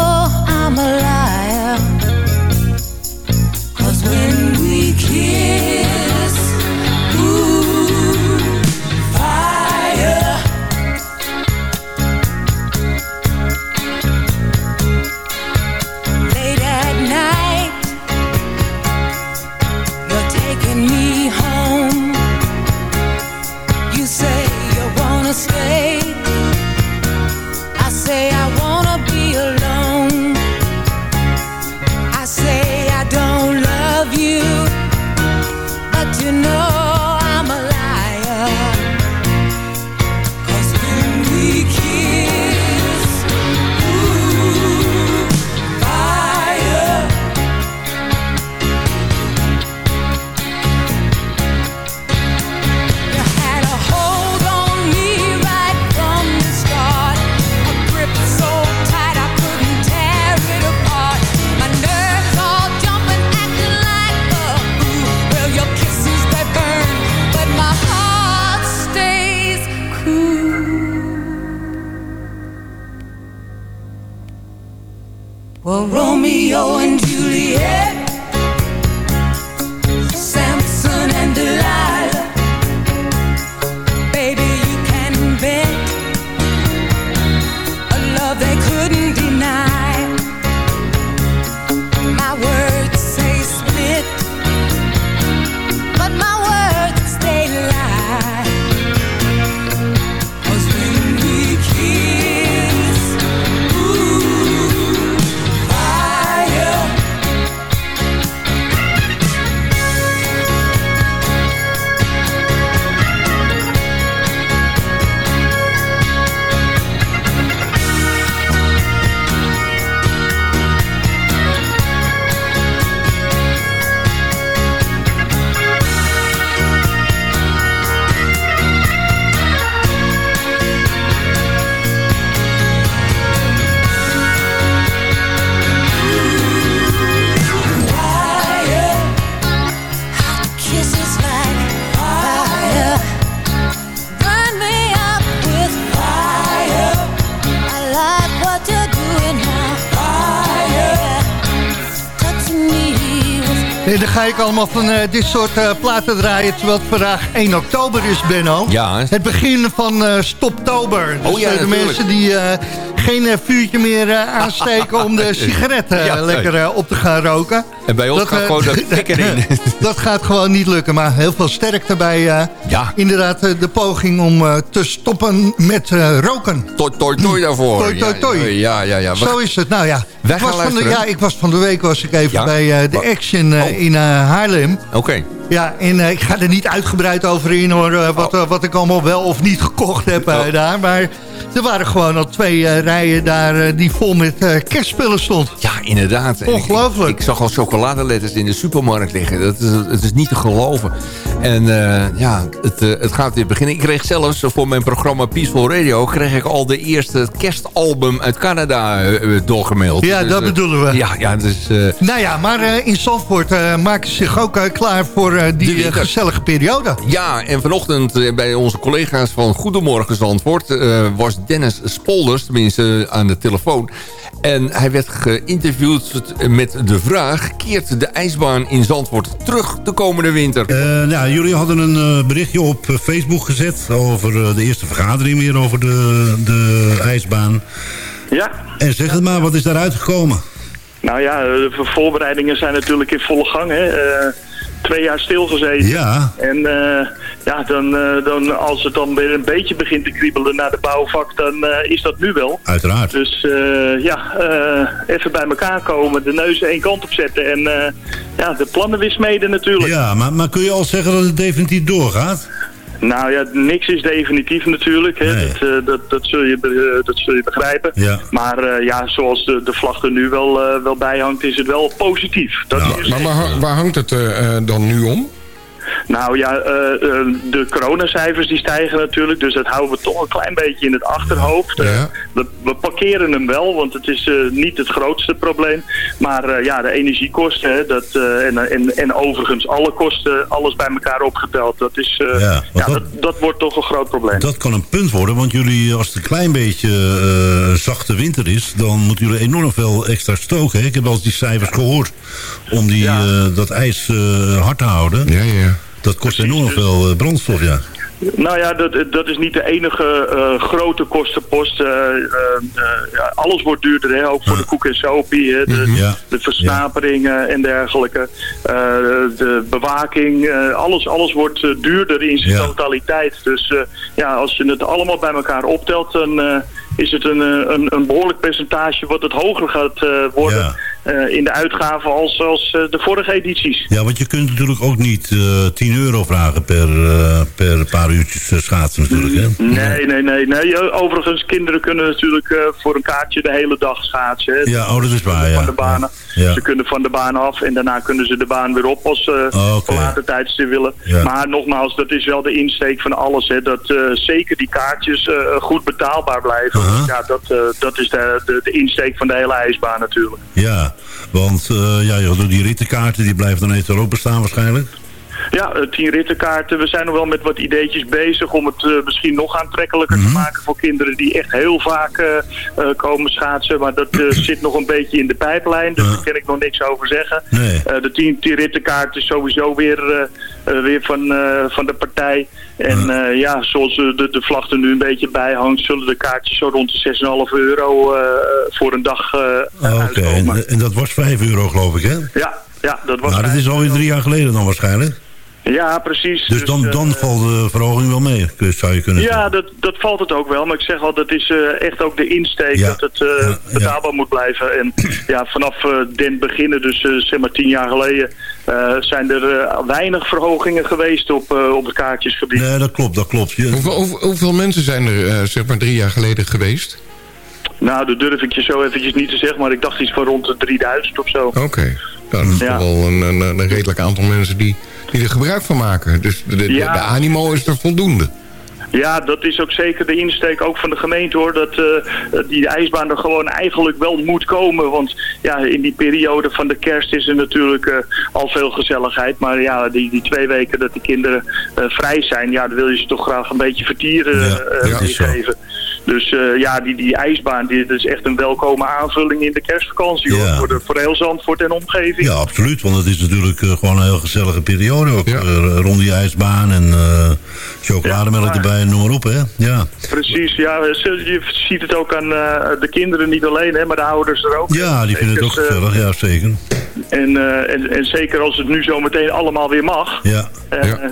ga ik allemaal van eh, dit soort eh, platen draaien... terwijl het vandaag 1 oktober is, Benno. Ja. Het begin van eh, Stoptober. Dus Oh ja, eh, de mensen die geen eh, vuurtje meer eh, aansteken... om de sigaretten Ja, eh, lekker op te gaan roken. En bij ons gaat gewoon de fik erin. dat gaat gewoon niet lukken. Maar heel veel sterkte bij Ja. inderdaad de poging om te stoppen met roken. Toi, toi, toi daarvoor. Toi, toi, toi. Ja, ja, ja. Zo is het. Nou ja, ik was van de, ja, ik was van de week was ik even Ja? bij de Action Oh. in Haarlem. Oké. Ja, en ik ga er niet uitgebreid over in hoor, wat, eh, wat ik allemaal wel of niet gekocht heb Oh. daar. Maar er waren gewoon al twee eh, rijen daar eh, die vol met eh, kerstspullen stond. Ja, inderdaad. Ongelooflijk. Ik, ik zag al chocoladeletters in de supermarkt liggen. Dat is, het is niet te geloven. En ja, het, het gaat weer beginnen. Ik kreeg zelfs voor mijn programma Peaceful Radio... kreeg ik al de eerste kerstalbum uit Canada doorgemaild. Ja, dat eh, bedoelen we. Ja, ja dus... Nou ja, maar in Zandvoort maken ze zich ook klaar voor die gezellige periode. Ja, en vanochtend bij onze collega's van Goedemorgen Zandvoort... was Dennis Spolders, tenminste aan de telefoon. En hij werd geïnterviewd met de vraag... keert de ijsbaan in Zandvoort terug de komende winter? Eh, nou, jullie hadden een eh, berichtje op eh, Facebook gezet over de eerste vergadering weer over de, de ijsbaan. Ja, En zeg het maar, wat is daaruit gekomen? nou ja, de voorbereidingen zijn natuurlijk in volle gang. Hè. Eh, twee jaar stilgezeten. Ja. En eh, ja, dan, eh, dan, als het dan weer een beetje begint te kriebelen naar de bouwvak, dan eh, is dat nu wel. Uiteraard. Dus ja, even bij elkaar komen, de neus één kant op zetten en ja, de plannen weer smeden natuurlijk. Ja, maar, maar kun je al zeggen dat het definitief doorgaat? Nou ja, niks is definitief natuurlijk. Hè. Nee. Dat, eh, dat, dat, zul je, eh, dat zul je begrijpen. Ja. Maar eh, ja, zoals de, de vlag er nu wel, eh, wel bij hangt, is het wel positief. Dat is, Maar waar, waar hangt het dan nu om? Nou ja, eh, eh, de coronacijfers die stijgen natuurlijk. Dus dat houden we toch een klein beetje in het achterhoofd. Eh, we, we parkeren hem wel, want het is eh, niet het grootste probleem. Maar eh, ja, de energiekosten hè, dat, eh, en, en, en overigens alle kosten, alles bij elkaar opgeteld. Dat, is, eh, Ja, dat, dat wordt toch een groot probleem. Dat kan een punt worden, want jullie, als het een klein beetje eh, zachte winter is... dan moeten jullie enorm veel extra stoken. hè? Ik heb wel eens die cijfers gehoord om die, eh, dat ijs eh, hard te houden. Ja, ja. Dat kost enorm veel eh, brandstof, ja. Nou ja, dat, dat is niet de enige eh, grote kostenpost. Eh, ja, alles wordt duurder, hè? ook voor de koek en sopie. Hè? De, Ja. de versnaperingen en dergelijke. De bewaking, alles, alles wordt duurder in zijn Ja. totaliteit. Dus ja, als je het allemaal bij elkaar optelt, dan is het een, een, een behoorlijk percentage wat het hoger gaat worden Eh, in de uitgaven als, als eh, de vorige edities. Ja, want je kunt natuurlijk ook niet eh 10 euro vragen per, per paar uurtjes schaatsen natuurlijk, hè? Nee, nee, nee, nee. Overigens, kinderen kunnen natuurlijk voor een kaartje de hele dag schaatsen. Hè. Ja, oh, dat is waar, ja. Van de banen. Ja. Ze kunnen van de baan af en daarna kunnen ze de baan weer op als ze Oh, op later tijdstip willen. Ja. Maar nogmaals, dat is wel de insteek van alles. Hè, dat zeker die kaartjes goed betaalbaar blijven. Ja, dat, dat is de, de, de insteek van de hele ijsbaan natuurlijk. Ja, want eh, ja, die rittenkaarten die blijven dan eventueel ook bestaan waarschijnlijk. Ja, eh, tien rittenkaarten. We zijn nog wel met wat ideetjes bezig om het eh, misschien nog aantrekkelijker te maken voor kinderen die echt heel vaak eh, komen schaatsen. Maar dat zit nog een beetje in de pijplijn, dus daar kan ik nog niks over zeggen. De tien, tien rittenkaart is sowieso weer, weer van, van de partij. En ja, zoals de, de vlag er nu een beetje bij hangt, zullen de kaartjes zo rond de 6,5 euro voor een dag Oh, Oké, en, en dat was 5 euro geloof ik, hè? Ja, ja, dat was Maar dat is alweer drie jaar geleden dan waarschijnlijk. Ja, precies. Dus dan, eh, dan valt de verhoging wel mee, zou je kunnen Ja, dat, dat valt het ook wel. Maar ik zeg al, dat is eh, echt ook de insteek Ja. dat het eh, betaalbaar moet blijven. En ja, vanaf eh, den beginnen, dus eh, zeg maar tien jaar geleden, eh, zijn er eh, weinig verhogingen geweest op, eh, op het kaartjesgebied. Nee, dat klopt, dat klopt. Hoeveel, hoeveel, hoeveel mensen zijn er eh, zeg maar drie jaar geleden geweest? Nou, dat durf ik je zo eventjes niet te zeggen, maar ik dacht iets van rond de 3000 of zo. Oké. Nou, dat is Ja. toch wel een, een, een redelijk aantal mensen die, die er gebruik van maken. Dus de, de, Ja. de animo is er voldoende. Ja, dat is ook zeker de insteek ook van de gemeente hoor. Dat eh, die ijsbaan er gewoon eigenlijk wel moet komen. Want ja, in die periode van de kerst is er natuurlijk eh, al veel gezelligheid. Maar ja, die, die twee weken dat de kinderen eh, vrij zijn, ja, dan wil je ze toch graag een beetje vertieren ja, zo. Dus eh, ja, die, die ijsbaan die, dat is echt een welkome aanvulling in de kerstvakantie hoor. Ja. Voor, de, voor heel Zandvoort en omgeving. Ja, absoluut. Want het is natuurlijk eh, gewoon een heel gezellige periode. Ook eh, rond die ijsbaan en eh chocolademelk erbij en noem maar op, hè? Ja, Precies, ja, je ziet het ook aan eh, de kinderen niet alleen, hè, maar de ouders er ook. ja die vinden het ook Dus, eh, gezellig. Ja, zeker. En, eh, en, en zeker als het nu zo meteen allemaal weer mag. Ja.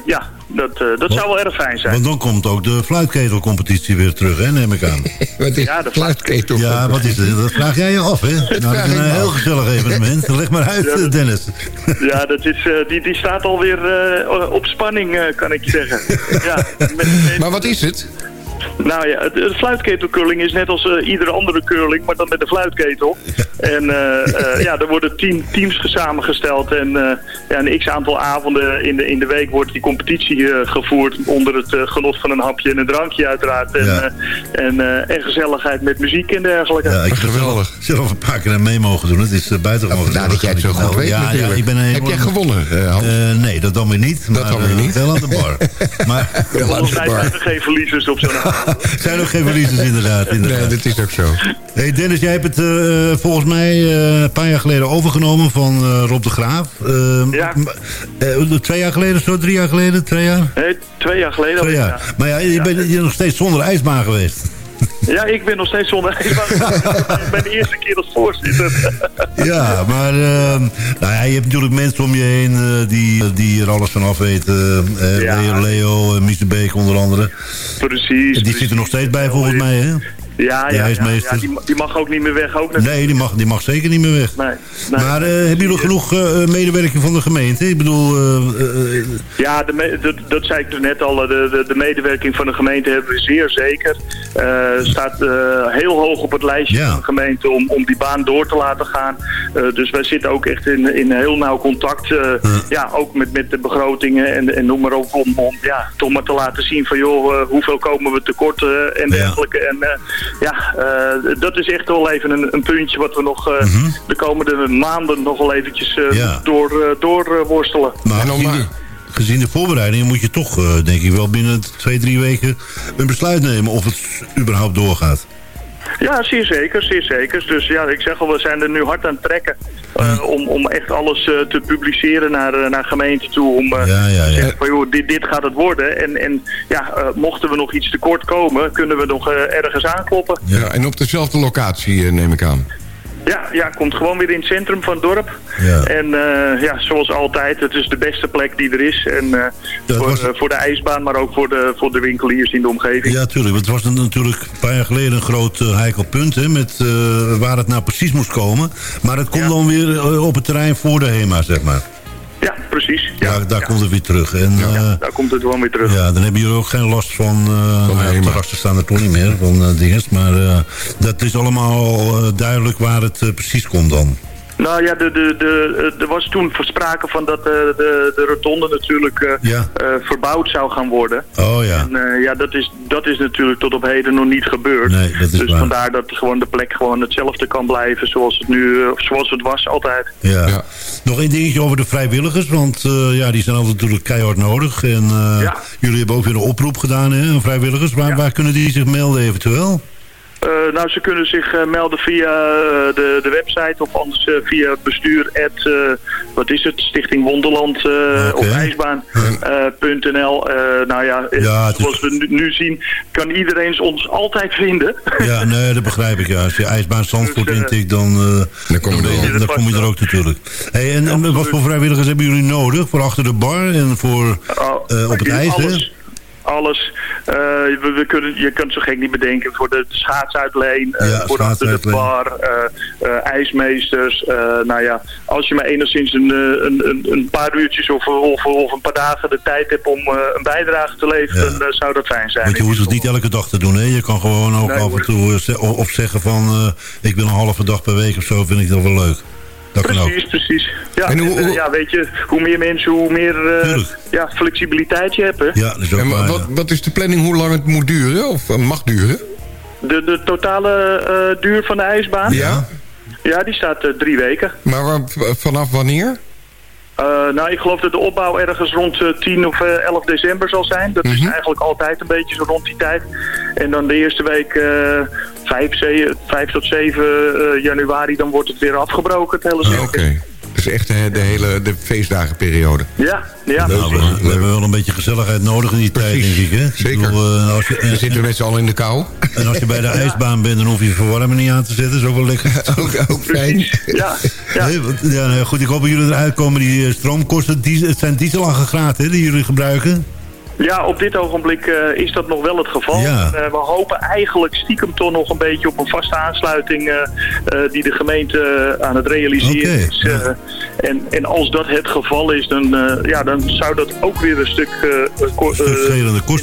Ja. Dat, eh, dat zou wel erg fijn zijn. Want dan komt ook de fluitketelcompetitie weer terug, hè, neem ik aan. Wat is Ja, de fluitketel? Ja, wat is het? Dat vraag jij je af, hè? Nou, dat is een heel gezellig evenement. Leg maar uit, Ja, dat- Dennis. Ja, dat is, eh, die, die staat alweer eh op spanning, eh, kan ik je zeggen. ja, met- met- Maar wat is het? Nou ja, de, de fluitketelcurling is net als eh, iedere andere curling, maar dan met de fluitketel. En eh, eh, ja, er worden tien teams samengesteld en eh, ja, een x-aantal avonden in de, in de week wordt die competitie eh, gevoerd onder het genot van een hapje en een drankje uiteraard. En, Ja. eh, en, eh, en gezelligheid met muziek en dergelijke. Ja, ik heb er zelf, een paar keer aan mee mogen doen. Het is uh, buitengewoon Nou, gezellig. dat jij het zo goed weet ja, ja, ik ben een Heb jij gewonnen, nee, dat dan weer niet. Dat maar, dan weer niet. Wel aan de bar. maar Volgens mij zijn er geen verliezers op zo'n avond. zijn ook geen verliezers inderdaad. inderdaad. Nee, dat is ook zo. Hey Dennis, jij hebt het eh, volgens mij eh, een paar jaar geleden overgenomen van eh, Rob de Graaf. Eh, Ja. twee jaar geleden, zo drie jaar geleden, twee jaar? Nee, twee jaar geleden. Twee jaar. Maar ja, je bent je nog steeds zonder ijsbaan geweest. Ja, ik ben nog steeds zonder ik ben de eerste keer als voorzitter. Ja, maar ehm, nou ja, je hebt natuurlijk mensen om je heen eh, die, die er alles van af weten. Eh, Ja. Leo, Leo eh, de Beek onder andere. Precies. Die zit er nog steeds bij volgens mij, hè? Ja, ja, die, die mag ook niet meer weg. Ook natuurlijk. Nee, die mag, die mag zeker niet meer weg. Nee, nee. Maar eh, hebben jullie genoeg eh, medewerking van de gemeente? Ik bedoel, eh, eh, Ja, de dat, dat zei ik er net al. De, de, de medewerking van de gemeente hebben we zeer zeker. Eh staat eh, heel hoog op het lijstje Ja. van de gemeente om, om die baan door te laten gaan. Eh, dus wij zitten ook echt in, in heel nauw contact. eh, Ja, ook met, met de begrotingen en, en noem maar op. Om, om ja, toch maar te laten zien van joh, eh, hoeveel komen we tekort eh, en dergelijke. En eh, ja, eh, dat is echt wel even een, een puntje wat we nog eh, de komende maanden nog wel eventjes eh, Ja. door, eh, door eh, worstelen. maar gezien de, voorbereidingen moet je toch, eh, denk ik wel, binnen twee, drie weken een besluit nemen of het überhaupt doorgaat. Ja, zeer zeker, zeer zeker. Dus ja, ik zeg al, we zijn er nu hard aan het trekken eh, om, om echt alles eh, te publiceren naar, eh, naar gemeente toe. Om eh, Ja, ja, te ja. zeggen van joh, dit, dit gaat het worden. En, en ja, mochten we nog iets tekort komen, kunnen we nog ergens aankloppen. Ja, en op dezelfde locatie neem ik aan. Ja, ja, komt gewoon weer in het centrum van het dorp. Ja. En eh, ja, zoals altijd, het is de beste plek die er is. En eh, voor, was- eh, voor de ijsbaan, maar ook voor de, voor de winkeliers in de omgeving. Ja, tuurlijk. Want het was natuurlijk een paar jaar geleden een groot heikel punt... Hè, met waar het nou precies moest komen. Maar het komt dan weer op het terrein voor de HEMA, zeg maar. Ja, precies. Ja, daar komt het weer terug. En, eh, Daar komt het gewoon weer terug. ja, dan hebben jullie ook geen last van... eh nou ja, HEMA. terrassen staan er toch niet meer, van eh dinges. Maar eh, dat is allemaal eh, duidelijk waar het precies komt dan. Nou ja, de, de, de, er was toen sprake van dat de, de, de rotonde natuurlijk eh, Ja. eh, verbouwd zou gaan worden. Oh ja. En eh, ja, dat is, dat is natuurlijk tot op heden nog niet gebeurd. Nee, dat is dus waar. vandaar dat gewoon de plek gewoon hetzelfde kan blijven zoals het nu, eh, zoals het was altijd. Ja. Nog één dingetje over de vrijwilligers, want eh, ja, die zijn altijd natuurlijk keihard nodig. En eh, jullie hebben ook weer een oproep gedaan, hè, aan vrijwilligers. Waar, waar kunnen die zich melden eventueel? Eh, nou, ze kunnen zich eh, melden via eh, de, de website of anders via bestuur at, eh, wat is het, Stichting Wonderland eh, of ijsbaan.nl. Eh, nou ja, Ja, het is- zoals we nu, nu zien, kan iedereen ons altijd vinden. Ja, nee, dat begrijp ik. Ja. Als je ijsbaan Zandvoort Dus, intikt, dan, eh, dan, kom je dan, er dan kom je er ook natuurlijk. Hey, en, en wat voor vrijwilligers hebben jullie nodig? Voor achter de bar en voor eh, op het ijs, hè? Alles. Eh, we, we kunnen, je kunt zo gek niet bedenken. Voor de schaatsuitleen, eh, voor achter de bar, eh, ijsmeesters. nou ja, als je maar enigszins een, een, een, een paar uurtjes of, of, of een paar dagen de tijd hebt om een bijdrage te leveren, dan zou dat fijn zijn. Want je hoeft het niet elke dag te doen, hè? Je kan gewoon ook Nee, af en toe of zeggen van... ik wil een halve dag per week of zo, vind ik dat wel leuk. Dat kan ook. Precies, precies. Ja, En hoe- en, eh, hoe- ja, weet je, hoe meer mensen, hoe meer eh, ja, flexibiliteit je hebt. hè. Ja, dat is ook En waar, wat, wat is de planning hoe lang het moet duren of eh, mag duren? De, de totale eh, duur van de ijsbaan? Ja. Ja, die staat drie weken. Maar waar- vanaf wanneer? Eh, nou, ik geloof dat de opbouw ergens rond eh, 10 of eh, 11 december zal zijn. Dat is eigenlijk altijd een beetje zo rond die tijd. En dan de eerste week eh 5, 7, 5 tot 7 eh, januari, dan wordt het weer afgebroken, het hele circuit. Oké. Dus echt de, de hele de feestdagenperiode. Ja, ja. Nou, we, we hebben wel een beetje gezelligheid nodig in die tijd, denk ik. Hè? Zeker. Ik bedoel, eh, als je, zitten we met z'n allen in de kou. En als je bij de ijsbaan bent, dan hoef je je verwarming niet aan te zetten. Dat is ook wel lekker. ook, ook fijn. Ja, Nee, want- ja, nou, goed, ik hoop dat jullie eruit komen. Die eh, stroomkosten, die, het zijn dieselaggregaten hè, die jullie gebruiken. Ja, op dit ogenblik eh, is dat nog wel het geval. Ja. Eh, we hopen eigenlijk stiekem toch nog een beetje op een vaste aansluiting eh, eh, die de gemeente aan het realiseren is. Eh, en, en als dat het geval is, dan, eh, ja, dan zou dat ook weer een stuk, eh ko- eh, kosten.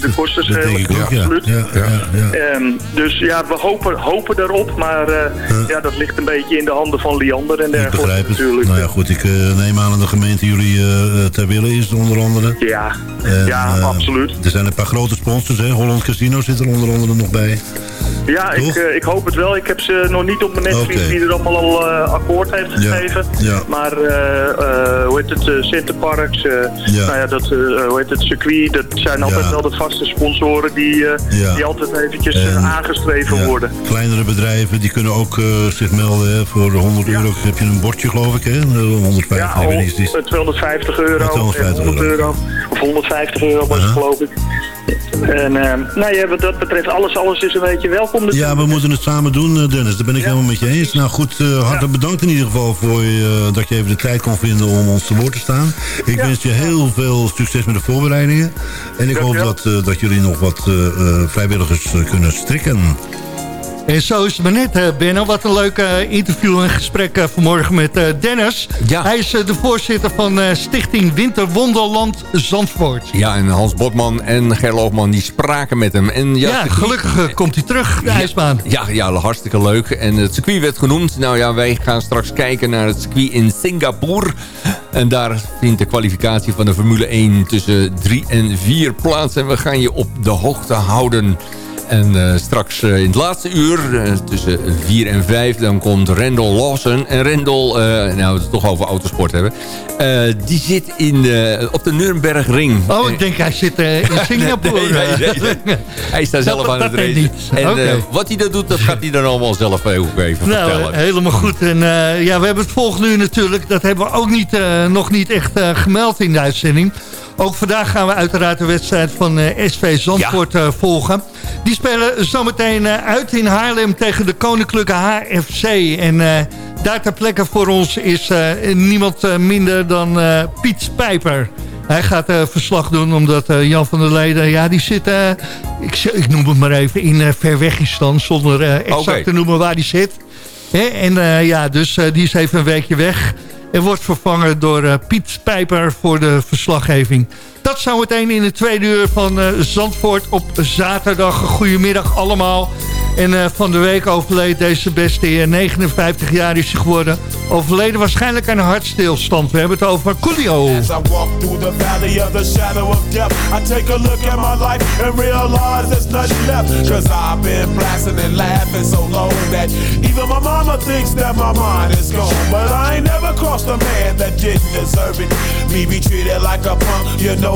de kosten Dat denk schelen. ik ook, ja. absoluut. Ja, ja, ja. Ehm, dus ja, we hopen, hopen daarop, maar eh, ja, dat ligt een beetje in de handen van Liander en Ik dergelijke begrijp het. natuurlijk. Nou ja, goed, ik eh, neem aan dat de gemeente jullie ter willen is, onder andere. Ja, En, ja, eh, absoluut. Er zijn een paar grote sponsors, hè. Holland Casino zit er onder andere nog bij. Ja, ik, eh, ik hoop het wel. Ik heb ze nog niet op mijn netvlies Oké. wie er allemaal al eh, akkoord heeft gegeven. ja. Maar eh, hoe heet het, Centerparks, eh, Ja. nou ja, dat, hoe heet het, circuit, dat zijn altijd wel de vaste sponsoren die, die altijd eventjes En- aangestreven worden. Kleinere bedrijven die kunnen ook zich melden. Hè. Voor 100 euro heb je een bordje, geloof ik. Hè? 150 Ja, ik weet al, niet, is- eh, 250 euro, Ja, 250 en 100 euro. Of 150 euro was geloof ik. En eh, nou ja, wat dat betreft, alles, alles is een beetje welkom. Ja, we moeten het samen doen, eh, Dennis. Daar ben ik helemaal met je eens. Nou goed, eh, hartelijk bedankt in ieder geval voor je, dat je even de tijd kon vinden om ons te woord te staan. Ik wens je heel veel succes met de voorbereidingen. En ik hoop dat, dat jullie nog wat vrijwilligers kunnen strikken. En zo is het maar net, eh, Benno. Wat een leuk eh, interview en gesprek eh, vanmorgen met Dennis. Hij is de voorzitter van Stichting Winter Wonderland Zandvoort. Ja, en Hans Botman en Gerloofman die spraken met hem. En ja, Ja, gelukkig komt hij terug, de ijsbaan. Ja, ja, hartstikke leuk. En het circuit werd genoemd. Nou ja, wij gaan straks kijken naar het circuit in Singapore. En daar vindt de kwalificatie van de Formule 1 tussen 3 en 4 plaats. En we gaan je op de hoogte houden. En eh, straks eh, in het laatste uur, eh, tussen 4 en 5, dan komt Rendel Lawson. En Rendel, nou we het toch over autosport hebben. die zit in, op de Nürnbergring. Oh, ik denk hij zit in Singapore. Nee, nee, nee, nee. Hij Dat- zelf aan dat het racen. En wat hij dan doet, dat gaat hij dan allemaal zelf ook even Nou, vertellen. helemaal goed. En ja, we hebben het volgende uur natuurlijk. Dat hebben we ook niet, nog niet echt gemeld in de uitzending. Ook vandaag gaan we uiteraard de wedstrijd van eh, SV Zandvoort eh, volgen. Die spelen zometeen eh, uit in Haarlem tegen de Koninklijke HFC. En daar ter plekke voor ons is niemand minder dan Piet Pijper. Hij gaat verslag doen omdat Jan van der Leden... ja, die zit, ik, ik noem het maar even, in Verwegistan... zonder exact te noemen waar die zit. Hè, en ja, dus die is even een weekje weg. En wordt vervangen door eh, Piet Pijper voor de verslaggeving. Dat zou meteen in de tweede uur van eh, Zandvoort op zaterdag. Goedemiddag allemaal. En uh, van de week overleed deze beste heer, 59 jaar is hij geworden. Overleden waarschijnlijk aan een hartstilstand. We hebben het over Coolio. As I walk through the valley of the shadow of death, I take a look at my life and realize there's nothing left. Cause I've been blasting and laughing so long that even my mama thinks that my mind is gone. But I ain't never crossed a man that didn't deserve it. Me be treated like a punk, you know